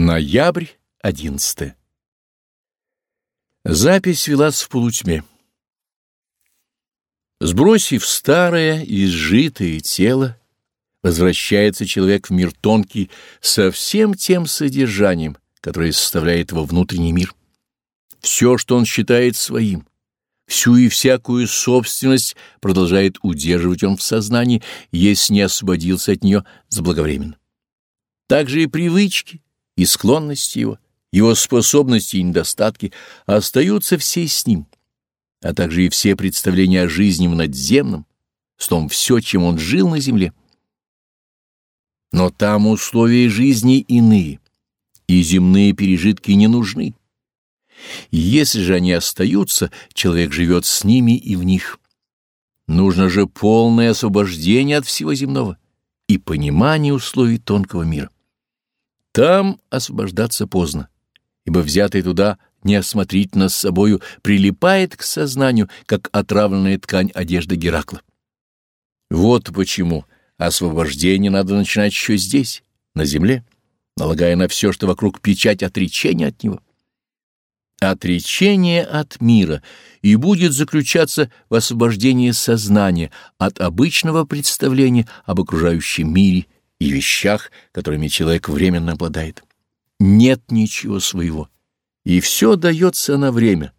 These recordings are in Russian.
Ноябрь, 11. Запись велась в полутьме. Сбросив старое, изжитое тело, возвращается человек в мир тонкий со всем тем содержанием, которое составляет его внутренний мир. Все, что он считает своим, всю и всякую собственность продолжает удерживать он в сознании, если не освободился от нее заблаговременно. Также и привычки, и склонности его, его способности и недостатки остаются все с ним, а также и все представления о жизни в надземном, с том все, чем он жил на земле. Но там условия жизни иные, и земные пережитки не нужны. Если же они остаются, человек живет с ними и в них. Нужно же полное освобождение от всего земного и понимание условий тонкого мира. Там освобождаться поздно, ибо взятый туда неосмотрительно с собою прилипает к сознанию, как отравленная ткань одежды Геракла. Вот почему освобождение надо начинать еще здесь, на земле, налагая на все, что вокруг печать отречения от него. Отречение от мира и будет заключаться в освобождении сознания от обычного представления об окружающем мире и вещах, которыми человек временно обладает. Нет ничего своего, и все дается на время,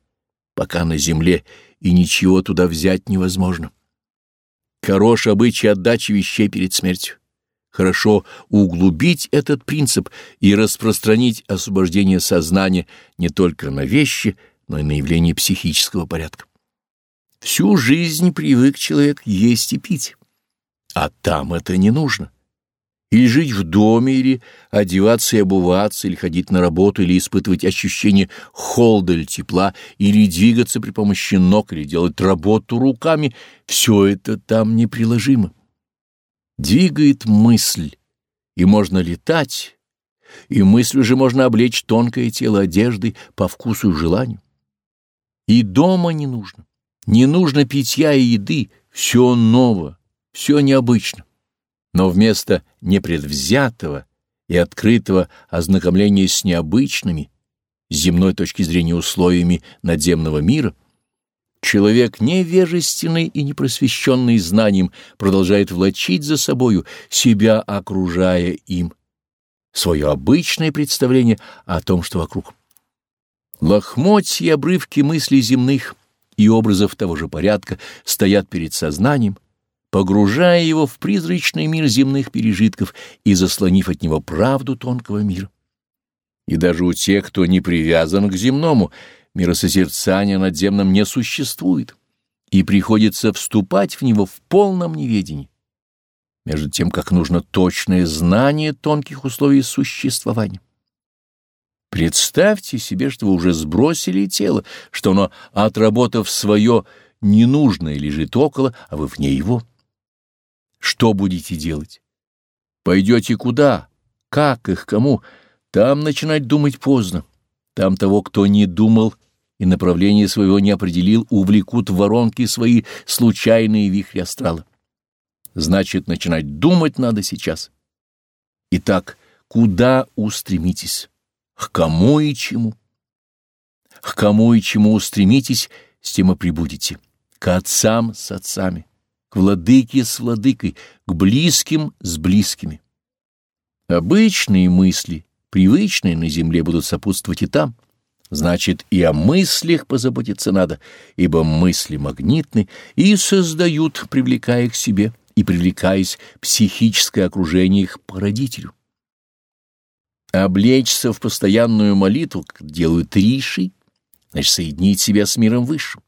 пока на земле, и ничего туда взять невозможно. Хорош обычай отдачи вещей перед смертью. Хорошо углубить этот принцип и распространить освобождение сознания не только на вещи, но и на явления психического порядка. Всю жизнь привык человек есть и пить, а там это не нужно или жить в доме, или одеваться и обуваться, или ходить на работу, или испытывать ощущение холода или тепла, или двигаться при помощи ног, или делать работу руками, все это там неприложимо. Двигает мысль, и можно летать, и мысль уже можно облечь тонкое тело одеждой по вкусу и желанию. И дома не нужно, не нужно питья и еды, все ново, все необычно но вместо непредвзятого и открытого ознакомления с необычными, с земной точки зрения условиями надземного мира, человек невежественный и непросвещенный знанием продолжает влачить за собою, себя окружая им, свое обычное представление о том, что вокруг. Лохмотья и обрывки мыслей земных и образов того же порядка стоят перед сознанием, погружая его в призрачный мир земных пережитков и заслонив от него правду тонкого мира. И даже у тех, кто не привязан к земному, миросозерцания надземном не существует, и приходится вступать в него в полном неведении, между тем, как нужно точное знание тонких условий существования. Представьте себе, что вы уже сбросили тело, что оно, отработав свое ненужное, лежит около, а вы вне его. Что будете делать? Пойдете куда? Как их? Кому? Там начинать думать поздно. Там того, кто не думал и направление своего не определил, увлекут в воронки свои случайные вихри астрала. Значит, начинать думать надо сейчас. Итак, куда устремитесь? К кому и чему? К кому и чему устремитесь, с тем и прибудете. К отцам с отцами к владыке с владыкой, к близким с близкими. Обычные мысли, привычные на земле, будут сопутствовать и там. Значит, и о мыслях позаботиться надо, ибо мысли магнитны и создают, привлекая к себе и привлекаясь психическое окружение их породителю. Облечься в постоянную молитву, как делают риши, значит, соединить себя с миром высшим.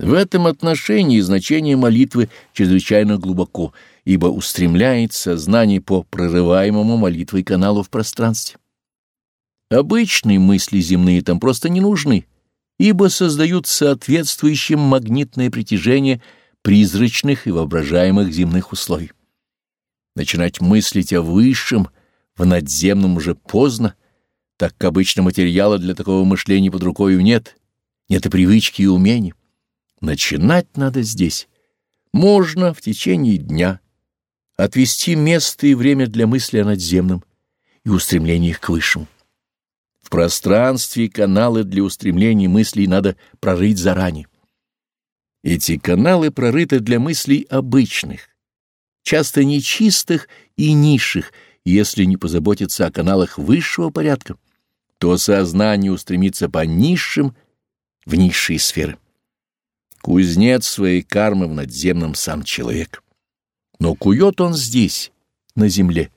В этом отношении значение молитвы чрезвычайно глубоко, ибо устремляет сознание по прорываемому молитвой каналу в пространстве. Обычные мысли земные там просто не нужны, ибо создают соответствующее магнитное притяжение призрачных и воображаемых земных условий. Начинать мыслить о высшем, в надземном уже поздно, так как обычно материала для такого мышления под рукой нет, нет и привычки и умений. Начинать надо здесь. Можно в течение дня отвести место и время для мысли о надземном и устремлениях к высшему. В пространстве каналы для устремлений мыслей надо прорыть заранее. Эти каналы прорыты для мыслей обычных, часто нечистых и низших, если не позаботиться о каналах высшего порядка, то сознание устремится по низшим в низшие сферы. Кузнец своей кармы в надземном сам человек. Но кует он здесь, на земле.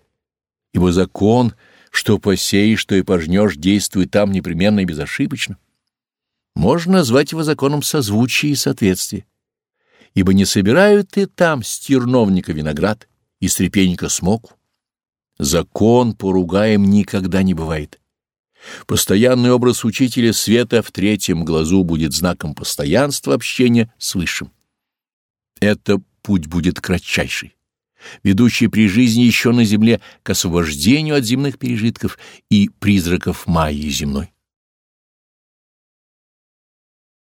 Его закон, что посеешь, что и пожнешь, действует там непременно и безошибочно. Можно назвать его законом созвучия и соответствия. Ибо не собирают и там с терновника виноград и с репейника смоку. Закон поругаем никогда не бывает. Постоянный образ учителя света в третьем глазу будет знаком постоянства общения с Высшим. Это путь будет кратчайший, ведущий при жизни еще на земле к освобождению от земных пережитков и призраков Майи земной.